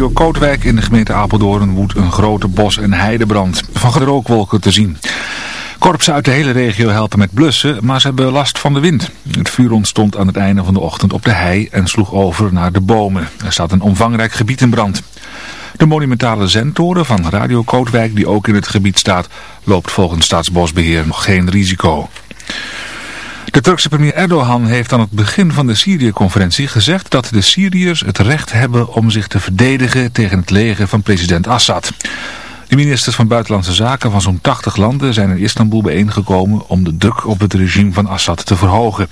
Door Kootwijk in de gemeente Apeldoorn woedt een grote bos- en heidebrand. Van de rookwolken te zien. Korpsen uit de hele regio helpen met blussen, maar ze hebben last van de wind. Het vuur ontstond aan het einde van de ochtend op de hei en sloeg over naar de bomen. Er staat een omvangrijk gebied in brand. De monumentale zendtoren van Radio Kootwijk, die ook in het gebied staat, loopt volgens Staatsbosbeheer nog geen risico. De Turkse premier Erdogan heeft aan het begin van de Syrië-conferentie gezegd dat de Syriërs het recht hebben om zich te verdedigen tegen het leger van president Assad. De ministers van Buitenlandse Zaken van zo'n 80 landen zijn in Istanbul bijeengekomen om de druk op het regime van Assad te verhogen.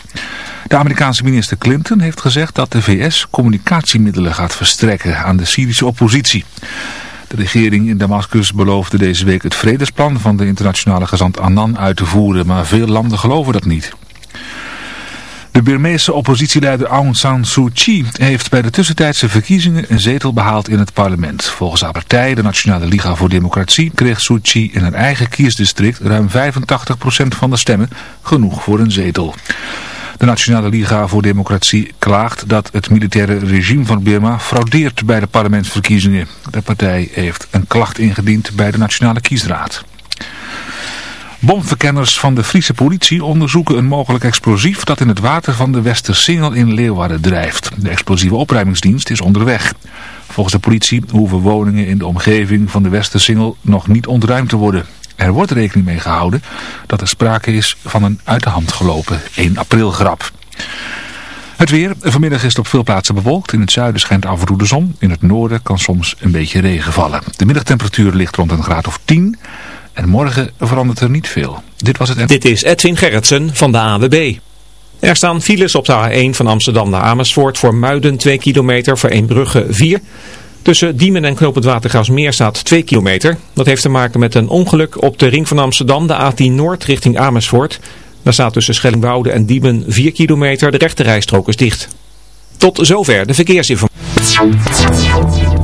De Amerikaanse minister Clinton heeft gezegd dat de VS communicatiemiddelen gaat verstrekken aan de Syrische oppositie. De regering in Damascus beloofde deze week het vredesplan van de internationale gezant Annan uit te voeren, maar veel landen geloven dat niet. De Birmeese oppositieleider Aung San Suu Kyi heeft bij de tussentijdse verkiezingen een zetel behaald in het parlement. Volgens haar partij, de Nationale Liga voor Democratie, kreeg Suu Kyi in haar eigen kiesdistrict ruim 85% van de stemmen, genoeg voor een zetel. De Nationale Liga voor Democratie klaagt dat het militaire regime van Birma fraudeert bij de parlementsverkiezingen. De partij heeft een klacht ingediend bij de Nationale Kiesraad. Bomverkenners van de Friese politie onderzoeken een mogelijk explosief dat in het water van de Westersingel in Leeuwarden drijft. De explosieve opruimingsdienst is onderweg. Volgens de politie hoeven woningen in de omgeving van de Westersingel nog niet ontruimd te worden. Er wordt rekening mee gehouden dat er sprake is van een uit de hand gelopen 1 april grap. Het weer. Vanmiddag is het op veel plaatsen bewolkt. In het zuiden schijnt af en toe de zon. In het noorden kan soms een beetje regen vallen. De middagtemperatuur ligt rond een graad of 10. En morgen verandert er niet veel. Dit was het... Dit is Edwin Gerritsen van de AWB. Er staan files op de A1 van Amsterdam naar Amersfoort voor Muiden 2 kilometer, voor Eembrugge 4. Tussen Diemen en Knoop het staat 2 kilometer. Dat heeft te maken met een ongeluk op de ring van Amsterdam, de A10 Noord richting Amersfoort. Daar staat tussen Schellingwoude en Diemen 4 kilometer, de rechte rijstrook is dicht. Tot zover de verkeersinformatie.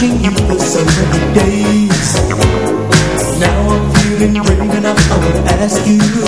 watching you for so many days. Now I'm feeling brave enough, I would ask you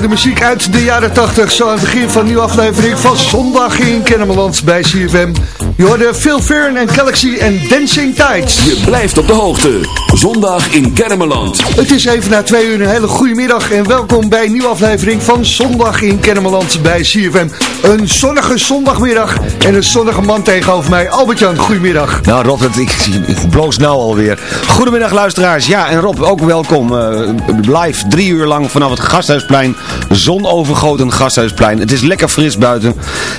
de muziek uit de jaren 80. Zo aan het begin van een nieuwe aflevering van Zondag in Kennemerland bij CFM. Je hoorde Phil Fern en Galaxy en Dancing Tides. Je blijft op de hoogte. Zondag in Kennemerland. Het is even na twee uur een hele goede middag en welkom bij een nieuwe aflevering van Zondag in Kennemerland bij CFM. Een zonnige zondagmiddag en een zonnige man tegenover mij. Albert-Jan, goedemiddag. Nou Rob, ik, ik bloos nou alweer. Goedemiddag luisteraars. Ja, en Rob, ook welkom. Uh, live drie uur lang vanaf het Gasthuisplein. Zonovergoten Gasthuisplein. Het is lekker fris buiten.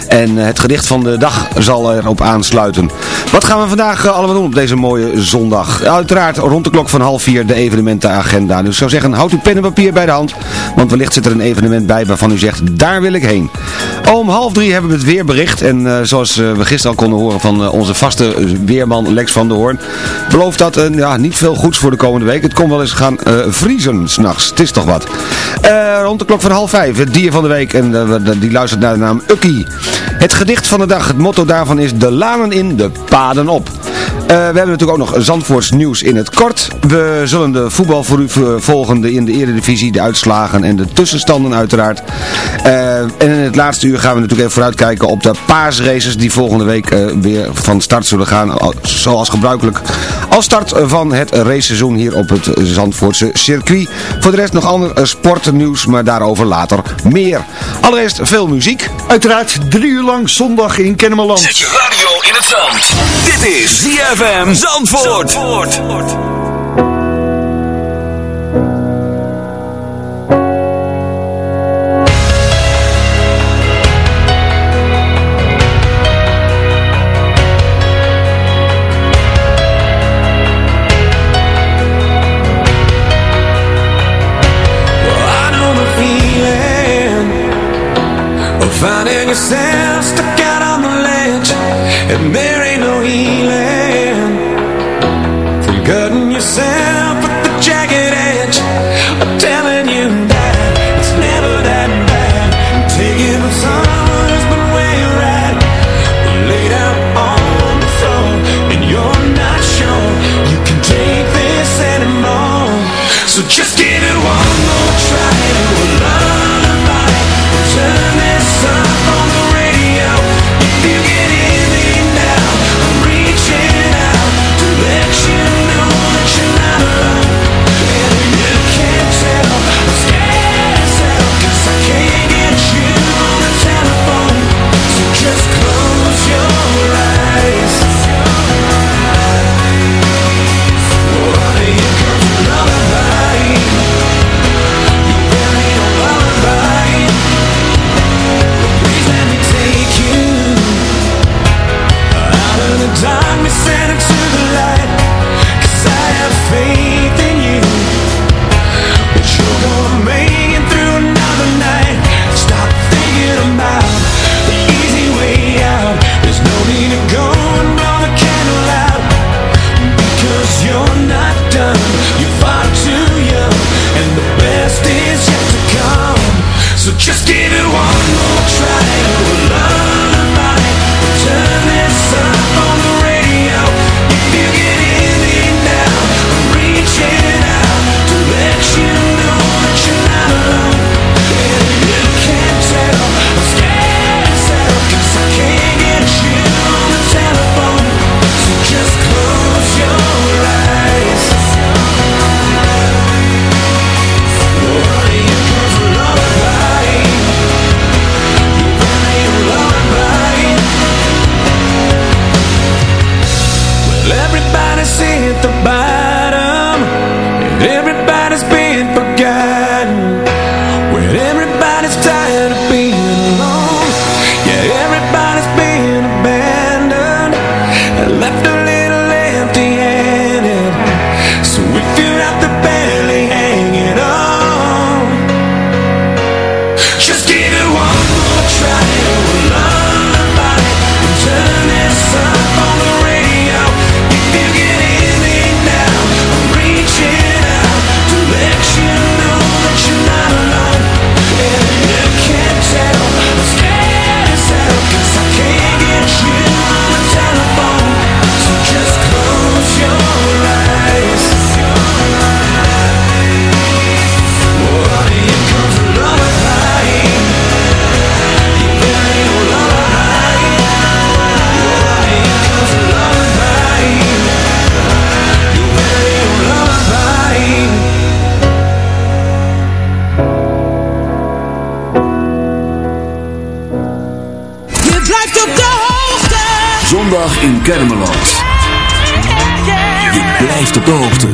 En het gedicht van de dag zal erop aansluiten. Wat gaan we vandaag uh, allemaal doen op deze mooie zondag? Uiteraard rond de klok van half vier de evenementenagenda. Dus ik zou zeggen, houd uw pen en papier bij de hand. Want wellicht zit er een evenement bij waarvan u zegt, daar wil ik heen. Om half drie hebben we het weerbericht. En uh, zoals uh, we gisteren al konden horen van uh, onze vaste weerman Lex van der Hoorn. Belooft dat ja, niet veel goeds voor de komende week. Het kon wel eens gaan vriezen s'nachts. Het is toch wat. rond de klok van half vijf, het dier van de week. En die luistert naar de naam Ukkie. Het gedicht van de dag, het motto daarvan is de lanen in, de paden op. Uh, we hebben natuurlijk ook nog Zandvoorts nieuws in het kort. We zullen de voetbal voor u volgen in de eredivisie, de uitslagen en de tussenstanden uiteraard. Uh, en in het laatste uur gaan we natuurlijk even vooruitkijken op de paasraces die volgende week uh, weer van start zullen gaan. Zoals gebruikelijk als start van het raceseizoen hier op het Zandvoortse circuit. Voor de rest nog ander sportnieuws, maar daarover later meer. Allereerst veel muziek. Uiteraard drie uur lang zondag in Kennemerland. Zet je radio in het zand. Dit is ZFM Zandvoort. Zandvoort. Finding yourself stuck out on the ledge yourself at the jagged edge. I'm telling you that It's never that bad. Taking the sun has been where you're at? Laid out on the floor And you're not sure You can take this anymore. So just Kermeland. Je blijft op de hoogte.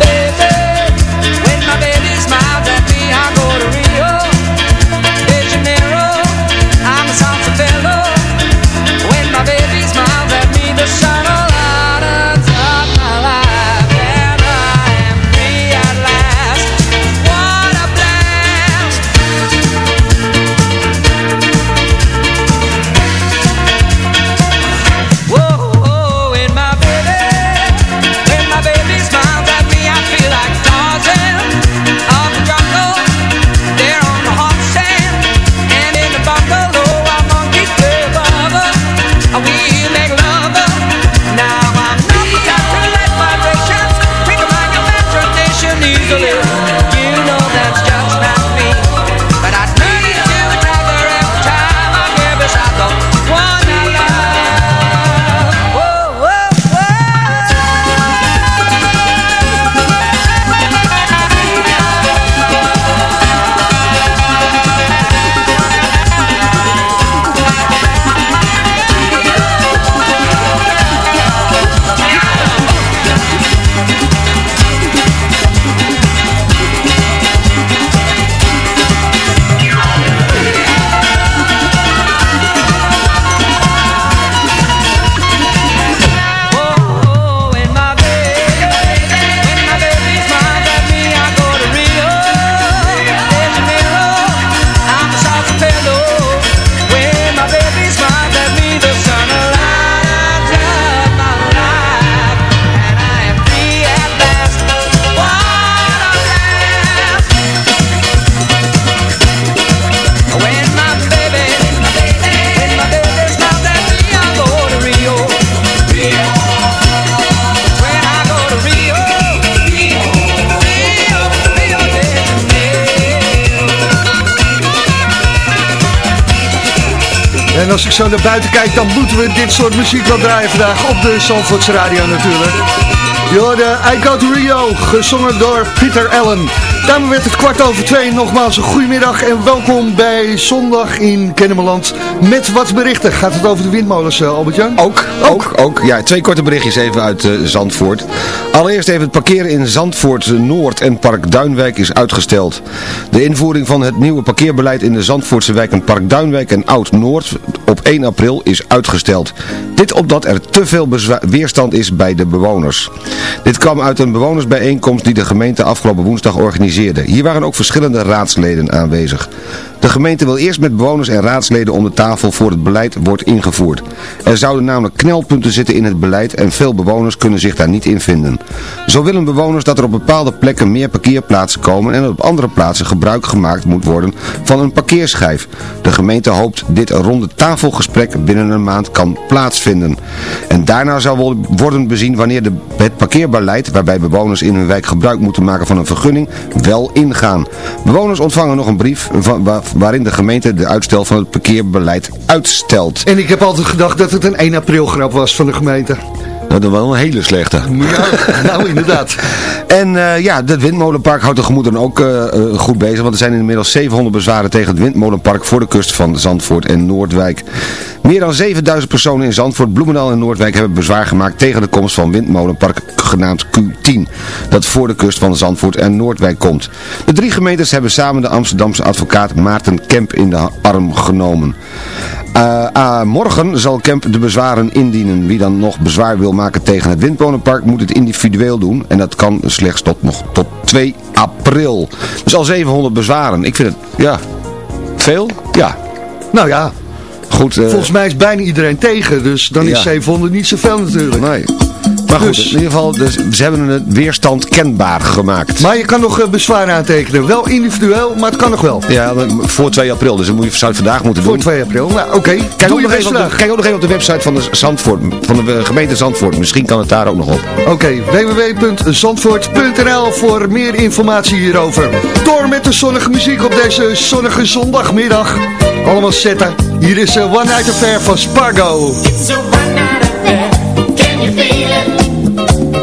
Baby, ik zo naar buiten kijk, dan moeten we dit soort muziek wel draaien vandaag op de Zandvoorts Radio natuurlijk. Je hoorde I Go To Rio, gezongen door Peter Allen. Daarmee werd het kwart over twee. Nogmaals een goedemiddag en welkom bij Zondag in Kennemerland. Met wat berichten. Gaat het over de windmolens, eh, Albert-Jan? Ook, ook, ook. Ja, twee korte berichtjes even uit eh, Zandvoort. Allereerst even het parkeren in Zandvoort Noord en Park Duinwijk is uitgesteld. De invoering van het nieuwe parkeerbeleid in de Zandvoortse wijken Park Duinwijk en Oud-Noord op 1 april is uitgesteld. Dit omdat er te veel weerstand is bij de bewoners. Dit kwam uit een bewonersbijeenkomst die de gemeente afgelopen woensdag organiseerde. Hier waren ook verschillende raadsleden aanwezig. De gemeente wil eerst met bewoners en raadsleden om de tafel voor het beleid wordt ingevoerd. Er zouden namelijk knelpunten zitten in het beleid en veel bewoners kunnen zich daar niet in vinden. Zo willen bewoners dat er op bepaalde plekken meer parkeerplaatsen komen en op andere plaatsen gebruik gemaakt moet worden van een parkeerschijf. De gemeente hoopt dit ronde tafelgesprek binnen een maand kan plaatsvinden. En daarna zal worden bezien wanneer de, het parkeerbeleid, waarbij bewoners in hun wijk gebruik moeten maken van een vergunning, wel ingaan. Bewoners ontvangen nog een brief van, waarin de gemeente de uitstel van het parkeerbeleid uitstelt. En ik heb altijd gedacht dat het een 1 april grap was van de gemeente. Dat is wel een hele slechte. Ja, nou inderdaad. En eh, ja, het windmolenpark houdt de gemoederen ook eh, eh, goed bezig. Want er zijn inmiddels 700 bezwaren tegen het windmolenpark voor de kust van Zandvoort en Noordwijk. Meer dan 7000 personen in Zandvoort, Bloemendaal en Noordwijk hebben bezwaar gemaakt tegen de komst van windmolenpark genaamd Q10. Dat voor de kust van Zandvoort en Noordwijk komt. De drie gemeentes hebben samen de Amsterdamse advocaat Maarten Kemp in de arm genomen. Eh, ah, morgen zal Kemp de bezwaren indienen. Wie dan nog bezwaar wil maken tegen het windmolenpark moet het individueel doen. En dat kan slechts tot, nog tot 2 april. Dus al 700 bezwaren. Ik vind het, ja, veel? Ja. Nou ja, Goed. eh, volgens mij is bijna iedereen tegen, dus dan is ja. 700 niet zoveel natuurlijk. Nee. Maar goed, dus- in ieder geval, dus, ze hebben een weerstand kenbaar gemaakt. Maar je kan nog eh, bezwaar aantekenen. Wel individueel, maar het kan nog wel. Ja, voor 2 april. Dus dat moet je, zou vandaag moeten doen. Voor 2 april. Nou, oké. Kijk, ook nog even kijk ook nog even op de website van de, Zandvoort, van de eh, gemeente Zandvoort. Misschien kan het daar ook nog op. Oké, www.zandvoort.nl voor meer informatie hierover. Door met de zonnige muziek op deze zonnige zondagmiddag. Allemaal zetten. Hier is eh, One Night Affair van Spargo. It's a one night affair. Can you feel it?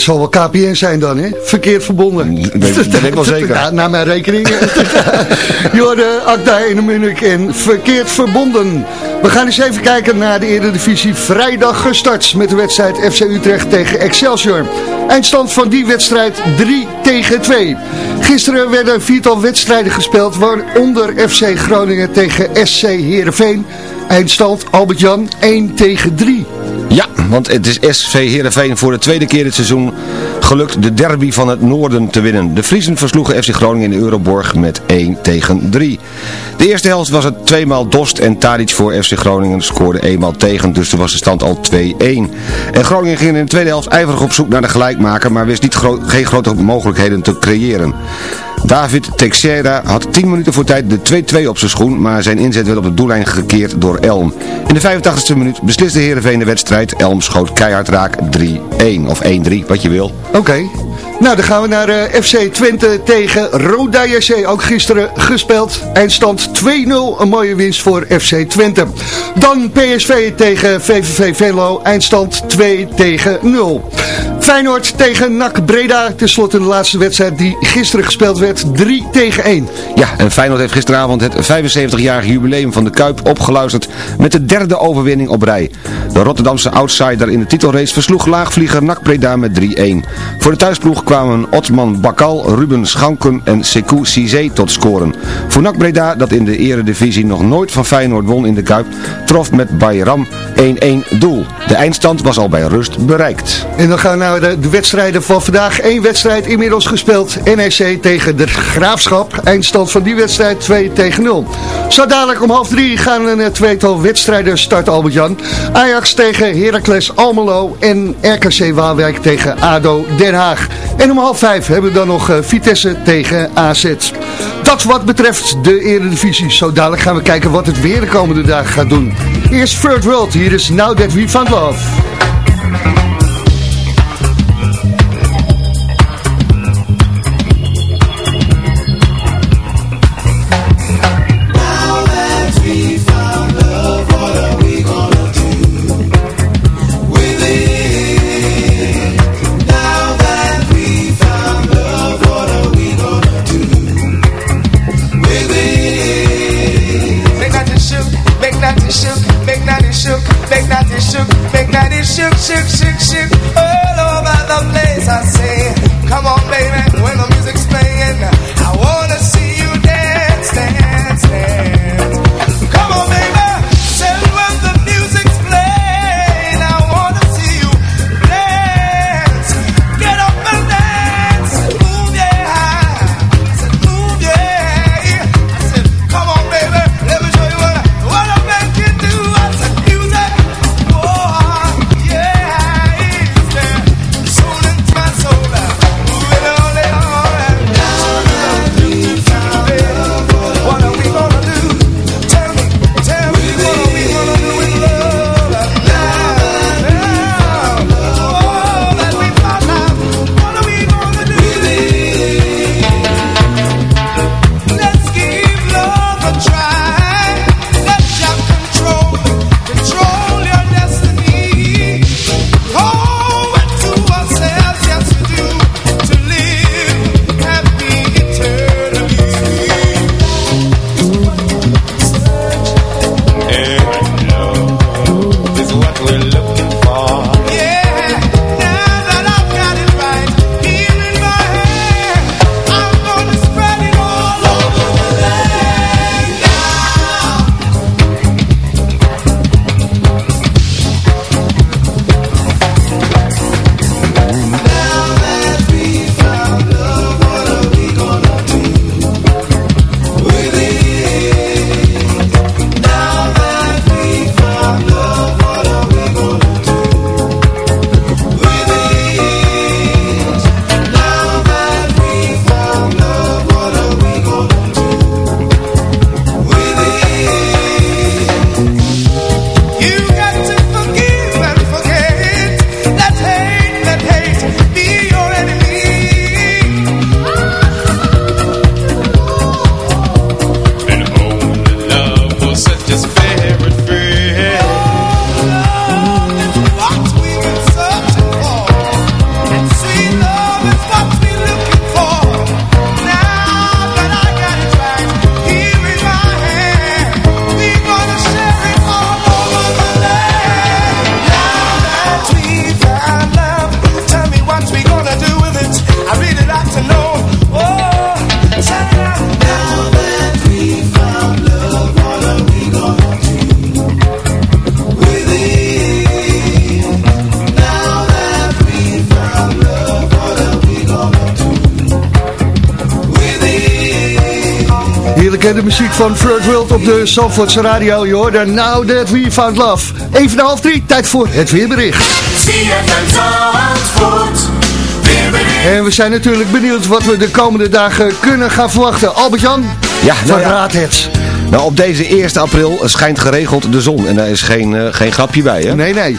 Het zal wel KPN zijn dan, hè? Verkeerd verbonden. Dat weet dat weet ik wel zeker. Naar mijn rekening. Jorde, Akda in Munich en verkeerd verbonden. We gaan eens even kijken naar de Eredivisie. Vrijdag gestart met de wedstrijd FC Utrecht tegen Excelsior. Eindstand van die wedstrijd 3 tegen 2. Gisteren werden een viertal wedstrijden gespeeld, waaronder FC Groningen tegen SC Heerenveen. Eindstand Albert-Jan 1 tegen 3. Want het is SV Heerenveen voor de tweede keer dit seizoen gelukt de derby van het noorden te winnen. De Friesen versloegen FC Groningen in de Euroborg met 1 tegen 3. De eerste helft was het tweemaal Dost en Tadic voor FC Groningen scoorde eenmaal tegen, dus toen was de stand al 2-1. En Groningen ging in de tweede helft ijverig op zoek naar de gelijkmaker, maar wist niet geen grote mogelijkheden te creëren. David Teixeira had 10 minuten voor tijd de 2-2 op zijn schoen, maar zijn inzet werd op de doellijn gekeerd door Elm. In de 85e minuut besliste Heerenveen de wedstrijd. Elm schoot keihard raak 3-1 of 1-3, wat je wil. Oké. Nou, dan gaan we naar eh, FC Twente tegen Roda JC. Ook gisteren gespeeld. Eindstand 2-0. Een mooie winst voor FC Twente. Dan PSV tegen VVV Venlo. Eindstand 2 tegen 0. Feyenoord tegen NAC Breda. Ten slotte de laatste wedstrijd die gisteren gespeeld werd. 3 tegen 1. Ja, en Feyenoord heeft gisteravond het 75-jarige jubileum van de Kuip opgeluisterd met de derde overwinning op rij. De Rotterdamse outsider in de titelrace versloeg laagvlieger NAC Breda met 3-1. Voor de thuisploeg kwamen Otman Bakal, Ruben Schanken en Sekou Cizé tot scoren. Voor NAC Breda, dat in de eredivisie nog nooit van Feyenoord won in de Kuip, trof met Bayram 1-1 doel. De eindstand was al bij rust bereikt. En dan gaan we naar de, de wedstrijden van vandaag. Eén wedstrijd inmiddels gespeeld. NEC tegen de Graafschap. Eindstand van die wedstrijd 2 tegen 0. Zo dadelijk om half drie gaan een eh, tweetal wedstrijden starten Albert-Jan. Ajax tegen Heracles Almelo en RKC Waalwijk tegen ADO Den Haag. En om half vijf hebben we dan nog eh, Vitesse tegen AZ. Dat wat betreft de Eredivisie. Zo dadelijk gaan we kijken wat het weer de komende dagen gaat doen. Eerst Third World. Hier is Now That We Found Love. sick, sick, sick. De Zandvoortse radio. Je hoorde Now That We Found Love. Even na half drie, tijd voor het weerbericht. En we zijn natuurlijk benieuwd wat we de komende dagen kunnen gaan verwachten. Albert-Jan, Ja, nou ja. verraad het. Nou, op deze 1 april schijnt geregeld de zon. En daar is geen, eh, geen grapje bij, hè? Nee, nee.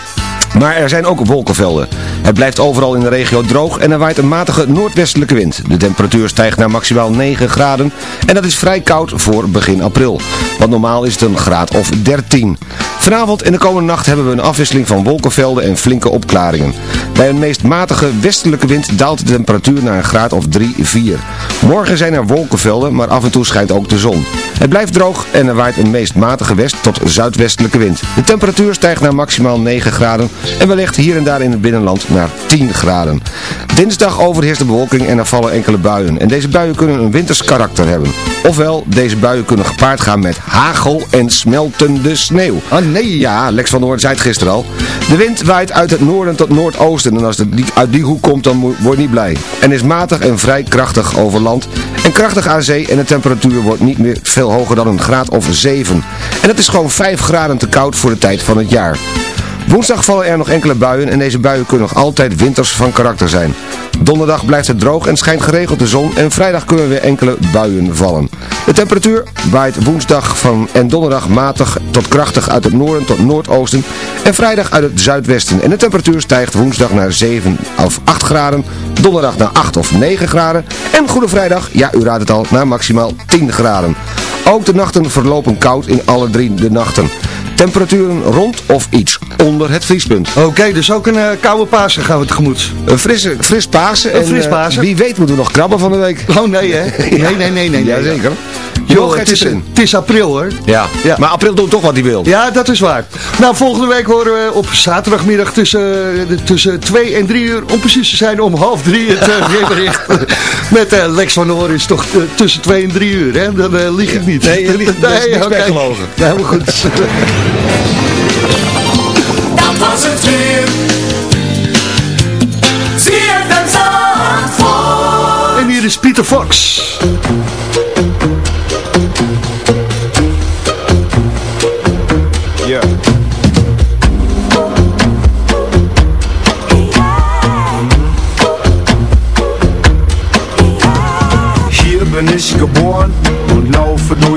Maar er zijn ook wolkenvelden. Het blijft overal in de regio droog en er waait een matige noordwestelijke wind. De temperatuur stijgt naar maximaal 9 graden en dat is vrij koud voor begin april. Want normaal is het een graad of 13. Vanavond en de komende nacht hebben we een afwisseling van wolkenvelden en flinke opklaringen. Bij een meest matige westelijke wind daalt de temperatuur naar een graad of 3, 4. Morgen zijn er wolkenvelden, maar af en toe schijnt ook de zon. Het blijft droog en er waait een meest matige west tot zuidwestelijke wind. De temperatuur stijgt naar maximaal 9 graden en wellicht hier en daar in het binnenland naar 10 graden. Dinsdag overheerst de bewolking en er vallen enkele buien. En deze buien kunnen een winters karakter hebben. Ofwel, deze buien kunnen gepaard gaan met hagel en smeltende sneeuw. Ah nee. Ja, Lex van Noord zei het gisteren al. De wind waait uit het noorden tot noordoosten en als het uit die hoek komt dan word je niet blij. En is matig en vrij krachtig over land en krachtig aan zee en de temperatuur wordt niet meer veel hoger dan een graad of 7. En het is gewoon 5 graden te koud voor de tijd van het jaar. Woensdag vallen er nog enkele buien en deze buien kunnen nog altijd winters van karakter zijn. Donderdag blijft het droog en schijnt geregeld de zon en vrijdag kunnen weer enkele buien vallen. De temperatuur waait woensdag van en donderdag matig tot krachtig uit het noorden tot noordoosten en vrijdag uit het zuidwesten. En de temperatuur stijgt woensdag naar 7 of 8 graden, donderdag naar 8 of 9 graden en Goede Vrijdag, ja u raadt het al, naar maximaal 10 graden. Ook de nachten verlopen koud in alle drie de nachten. Temperaturen rond of iets onder het vriespunt. Oké, dus ook een eh, koude Pasen gaan we tegemoet. Een frisse, fris Pasen. Een en, fris eh, Pasen. wie weet moeten we nog krabben van de week. Oh nee hè? Nee, nee, nee, nee. nee. Jazeker. Joh, het, is, het is april hoor. Ja. Ja. maar april doet toch wat hij wil. Ja, dat is waar. Nou, volgende week horen we op zaterdagmiddag tussen, eh, tussen 2 en 3 uur, om precies te zijn om half 3 het uh, weerbericht. Met eh, Lex van Hoorn is toch eh, tussen 2 en 3 uur, hè? Dan eh, lieg ik niet. Nee, je liegt- gelogen. Nee, helemaal goed. Dat was het weer. ZFM Zandvoort. en hier is Pieter Fox.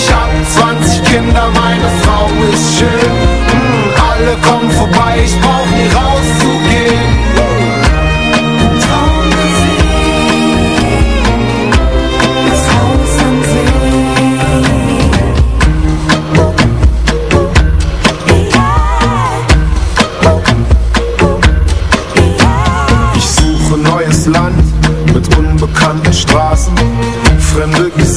Ich hab 20 Kinder, meine Frau ist schön. Hm, alle kommen vorbei, ich brauch nie rauszugehen.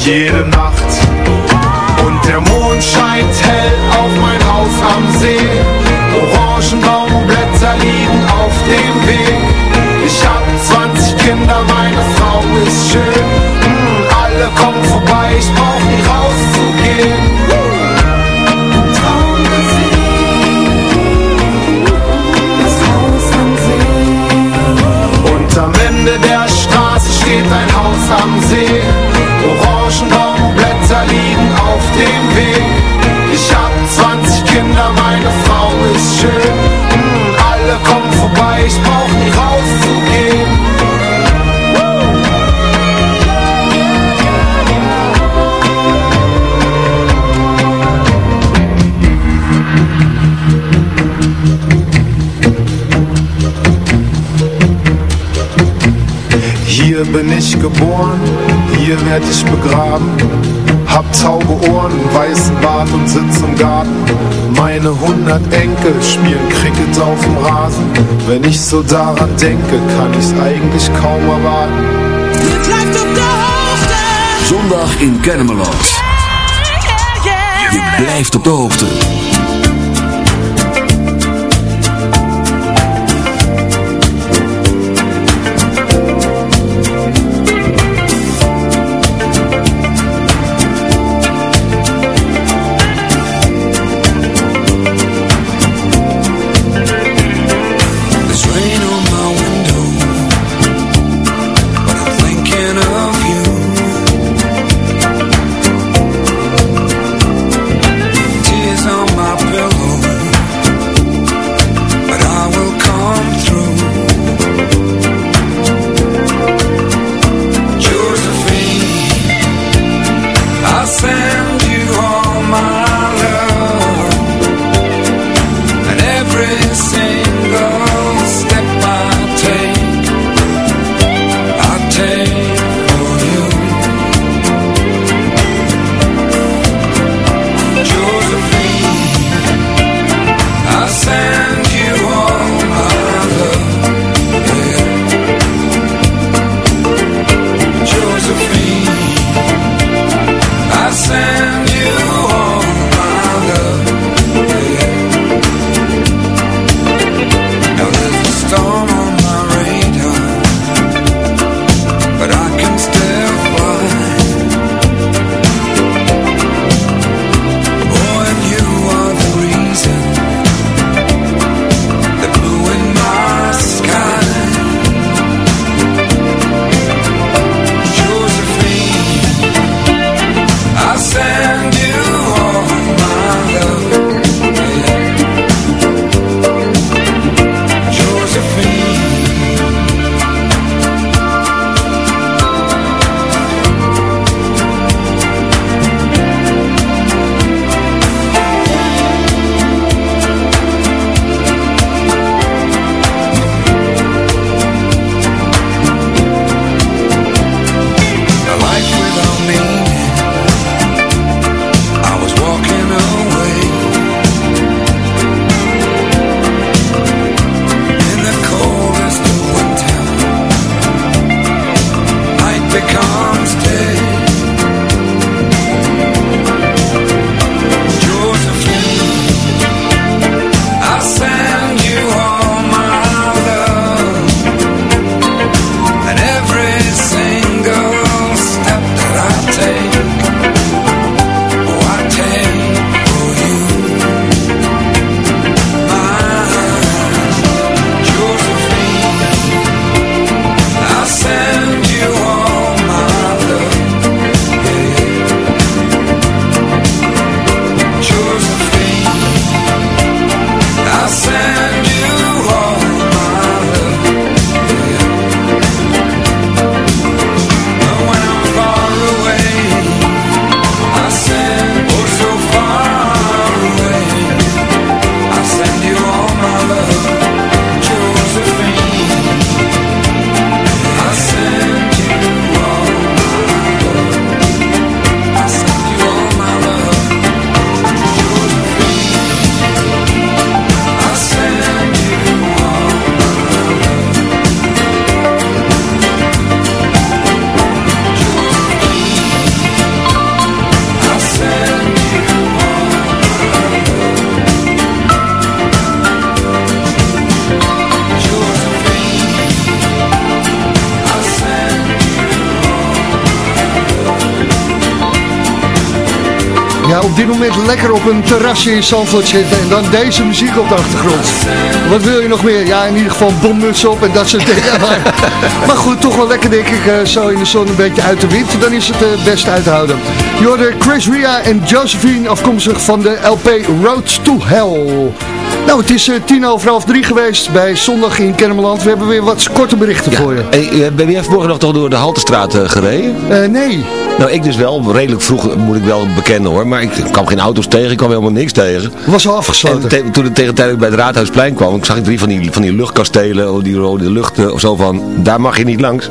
Woche jede ich brauch nie rauszugehen. Hier bin ich geboren, hier werd ich begraben. Hab taube Ohren, weißen Bart und sitz im Garten. Meine hundert Enkel spielen Cricket auf dem Rasen. Wenn ich so daran denke, kann ich's eigentlich kaum erwarten. Zondag in Kennemerland. Je blijft op de hoogte. Terrasje in Zandvoort zitten en dan deze muziek op de achtergrond. Wat wil je nog meer? Ja, in ieder geval bommutsen op en dat soort dingen. Maar, maar goed, toch wel lekker denk ik, eh, zo in de zon een beetje uit de wind. Dan is het uh, best uit te houden. Je hoorde Chris Ria en Josephine afkomstig van de LP Road to Hell. Nou, het is eh, tien over half drie geweest bij Zondag in Kennemerland. We hebben weer wat korte berichten voor je. Hey, eh, ben jij vanmorgen nog toch door de Haltestraat eh, gereden? Eh, nee, Nou, ik dus wel. Redelijk vroeg moet ik wel bekennen hoor. Maar ik kwam geen auto's tegen. Ik kwam helemaal niks tegen. was al En afgesloten. te- toen ik tegen tijd bij het Raadhuisplein kwam, ik zag ik drie van die, van die luchtkastelen, oh, die rode luchten of zo van, daar mag je niet langs.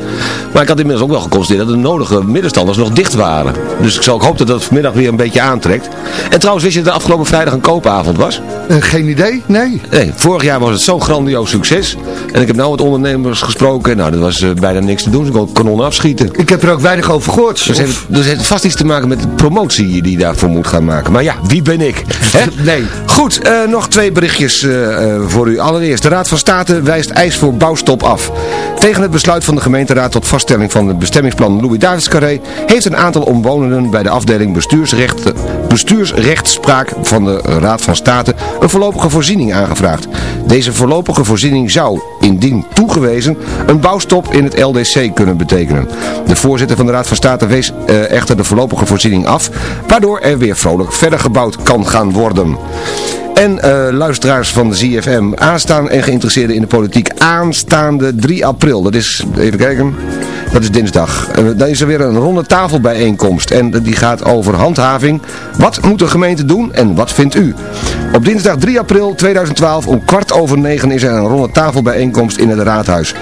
Maar ik had inmiddels ook wel geconstateerd dat de nodige middenstanders nog dicht waren. Dus ik, zal, ik hoop dat dat vanmiddag weer een beetje aantrekt. En trouwens, wist je dat er afgelopen vrijdag een koopavond was? Eh, geen idee? Nee. Nee, vorig jaar was het zo'n grandioos succes. En ik heb nou met ondernemers gesproken. Nou, dat was eh, bijna niks te doen. Ze kon kanonnen afschieten. Ik heb er ook weinig over gehoord. Dus Of- dus het heeft vast iets te maken met de promotie die je daarvoor moet gaan maken. Maar ja, wie ben ik? Hè? Nee. Goed, eh, nog twee berichtjes eh, eh, voor u. Allereerst, de Raad van State wijst eis voor bouwstop af. Tegen het besluit van de gemeenteraad tot vaststelling van het bestemmingsplan Louis Davids Carré heeft een aantal omwonenden bij de afdeling bestuursrecht, bestuursrechtspraak van de Raad van State een voorlopige voorziening aangevraagd. Deze voorlopige voorziening zou, indien toegewezen, een bouwstop in het LDC kunnen betekenen. De voorzitter van de Raad van State wees eh, echter de voorlopige voorziening af, waardoor er weer vrolijk verder gebouwd kan gaan worden. En eh, luisteraars van de ZFM, aanstaan en geïnteresseerden in de politiek, aanstaande 3 april. Dat is, even kijken, dat is dinsdag. Eh, dan is er weer een ronde tafelbijeenkomst en die gaat over handhaving. Wat moet de gemeente doen en wat vindt u? Op dinsdag 3 april 2012 om kwart over negen is er een ronde tafelbijeenkomst in het raadhuis.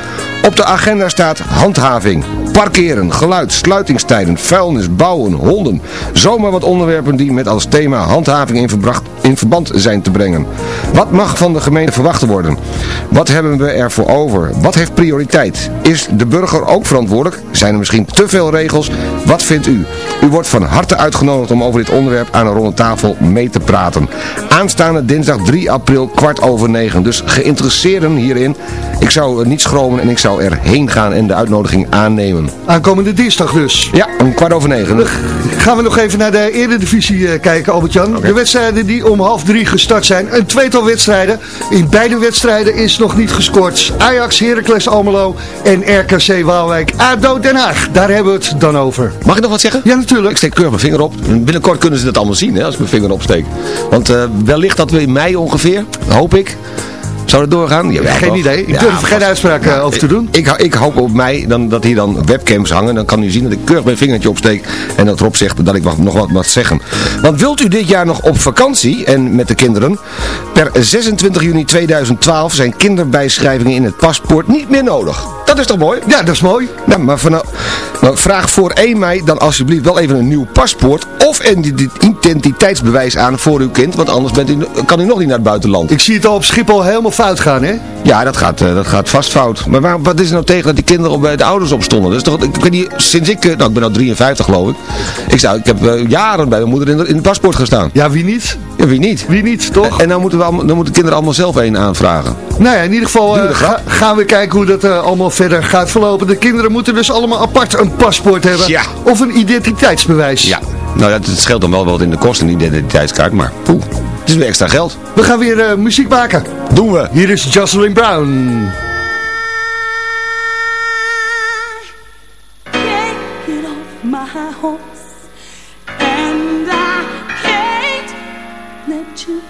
Op de agenda staat handhaving, parkeren, geluid, sluitingstijden, vuilnis, bouwen, honden. Zomaar wat onderwerpen die met als thema handhaving in, in verband zijn te brengen. Wat mag van de gemeente verwacht worden? Wat hebben we ervoor over? Wat heeft prioriteit? Is de burger ook verantwoordelijk? Zijn er misschien te veel regels? Wat vindt u? U wordt van harte uitgenodigd om over dit onderwerp aan een ronde tafel mee te praten. Aanstaande dinsdag 3 april kwart over negen. Dus geïnteresseerden hierin. Ik zou niet schromen en ik zou erheen gaan en de uitnodiging aannemen. Aankomende dinsdag dus. Ja, om kwart over negen. Gaan we nog even naar de Eredivisie eh, kijken, Albert-Jan. De wedstrijden die om half drie gestart zijn. Een tweetal wedstrijden. In beide wedstrijden is nog niet gescoord. Ajax, Heracles Almelo en RKC Waalwijk. ADO Den Haag. Daar hebben we het dan over. Mag ik nog wat zeggen? Ja, natuurlijk. Ik steek keurig mijn vinger op. Binnenkort kunnen ze dat allemaal zien hè, als ik mijn vinger opsteek. Want eh, wellicht dat we in mei ongeveer, hoop ik, zou het doorgaan? Geen toch? idee. Ik Ja, durf er geen uitspraak eh, Ja, over te doen. Ik, ik hoop op mei dan, dat hier dan webcams hangen. Dan kan u zien dat ik keurig mijn vingertje opsteek. En dat Rob zegt dat ik nog wat mag zeggen. Want wilt u dit jaar nog op vakantie en met de kinderen? Per 26 juni 2012 zijn kinderbijschrijvingen in het paspoort niet meer nodig. Dat is toch mooi? Ja, dat is mooi. Ja, maar vanaf, maar vraag voor 1 mei dan alsjeblieft wel even een nieuw paspoort of een ident- identiteitsbewijs aan voor uw kind. Want anders bent u, kan u nog niet naar het buitenland. Ik zie het al op Schiphol helemaal fout gaan, hè? Ja, dat gaat, eh, dat gaat vast fout. Maar waar, wat is er nou tegen dat die kinderen op bij de ouders opstonden? Dat is toch, ik weet niet, sinds ik, eh, nou ik ben nou 53 geloof ik. Ik, zou, ik heb eh, jaren bij mijn moeder in, in het paspoort gestaan. Ja, wie niet? Ja, wie niet? Wie niet, toch? En dan moeten, we allemaal, dan moeten kinderen allemaal zelf een aanvragen. Nou ja, in ieder geval eh, ga- gaan we kijken hoe dat eh, allemaal verder gaat verlopen. De kinderen moeten dus allemaal apart een paspoort hebben. Ja. Of een identiteitsbewijs. Ja, nou dat, het scheelt dan wel wat in de kosten, die identiteitskaart, maar poeh, het is weer extra geld. We gaan weer eh, muziek maken. Doen we. Hier is Jocelyn Brown. can't get off my horse,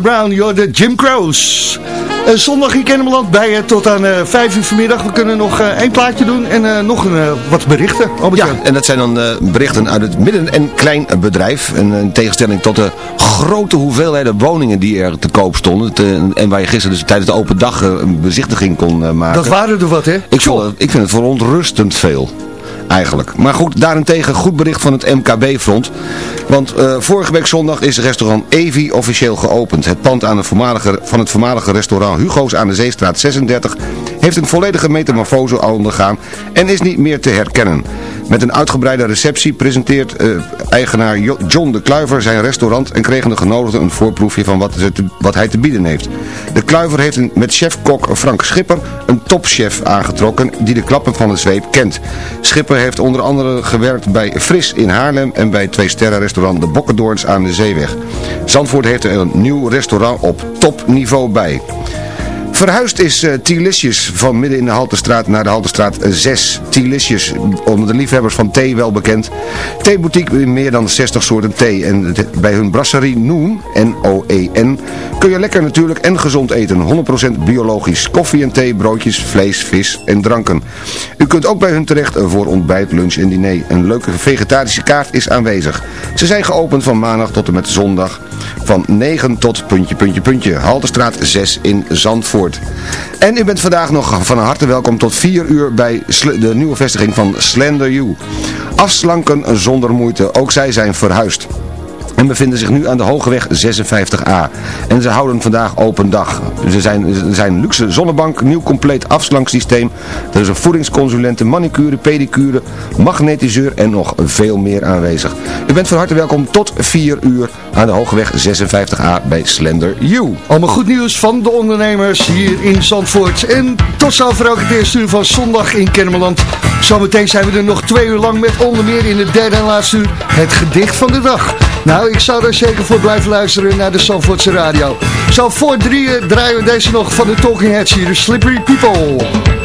Brown, joh, de Jim Crows. Eh, zondag in Kennemerland bij je tot aan eh 5 uur vanmiddag. We kunnen nog eh, één plaatje doen en nog een, wat berichten. Albert Ja, en dat zijn dan berichten uit het midden- en kleinbedrijf. En in tegenstelling tot de grote hoeveelheden woningen die er te koop stonden. te- en waar je gisteren dus tijdens de open dag een bezichtiging kon maken. Dat waren er wat, hè? Ik, vond het, ik vind het verontrustend veel. Eigenlijk. Maar goed, daarentegen goed bericht van het MKB-front. Want eh, vorige week zondag is restaurant Evi officieel geopend. Het pand aan de voormalige, van het voormalige restaurant Hugo's aan de Zeestraat 36 heeft een volledige metamorfose ondergaan en is niet meer te herkennen. Met een uitgebreide receptie presenteert eh, eigenaar Jo- John de Kluiver zijn restaurant en kregen de genodigden een voorproefje van wat, wat hij te bieden heeft. De Kluiver heeft met chef-kok Frank Schipper een topchef aangetrokken die de klappen van de zweep kent. Schipper heeft onder andere gewerkt bij Fris in Haarlem en bij twee sterren restaurant De Bokkendoorns aan de Zeeweg. Zandvoort heeft er een nieuw restaurant op topniveau bij. Verhuisd is uh, van midden in de Haltestraat naar de Haltestraat 6. Tilicious, onder de liefhebbers van thee wel bekend. Theeboutique in meer dan 60 soorten thee. En bij hun brasserie Noen, N-O-E-N, kun je lekker natuurlijk en gezond eten. 100% biologisch. Koffie en thee, broodjes, vlees, vis en dranken. U kunt ook bij hun terecht voor ontbijt, lunch en diner. Een leuke vegetarische kaart is aanwezig. Ze zijn geopend van maandag tot en met zondag van 9 tot puntje, puntje, puntje. Halterstraat 6 in Zandvoort. En u bent vandaag nog van harte welkom tot 4 uur bij de nieuwe vestiging van Slender U. Afslanken zonder moeite, ook zij zijn verhuisd. En bevinden zich nu aan de Hogeweg 56A. En ze houden vandaag open dag. Ze zijn, er zijn luxe zonnebank, nieuw compleet afslanksysteem. Er is een voedingsconsulente, manicure, pedicure, magnetiseur en nog veel meer aanwezig. U bent van harte welkom tot 4 uur aan de Hogeweg 56A bij Slender U. Allemaal goed nieuws van de ondernemers hier in Zandvoort. En tot zover ook het eerste uur van zondag in Kennemerland. Zometeen zijn we er nog twee uur lang met onder meer in het derde en laatste uur het gedicht van de dag. Nou, ik zou er zeker voor blijven luisteren naar de Zandvoortse radio. Zo voor drieën draaien we deze nog van de Talking Heads hier, de Slippery People.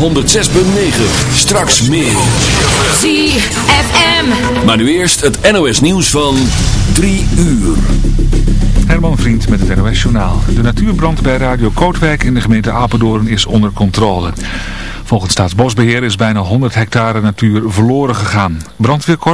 Op 106.9. Straks meer. ZFM. Maar nu eerst het NOS nieuws van 3 uur. Herman Vriend met het NOS Journaal. De natuurbrand bij Radio Kootwijk in de gemeente Apeldoorn is onder controle. Volgens Staatsbosbeheer is bijna 100 hectare natuur verloren gegaan. Brandweerkorps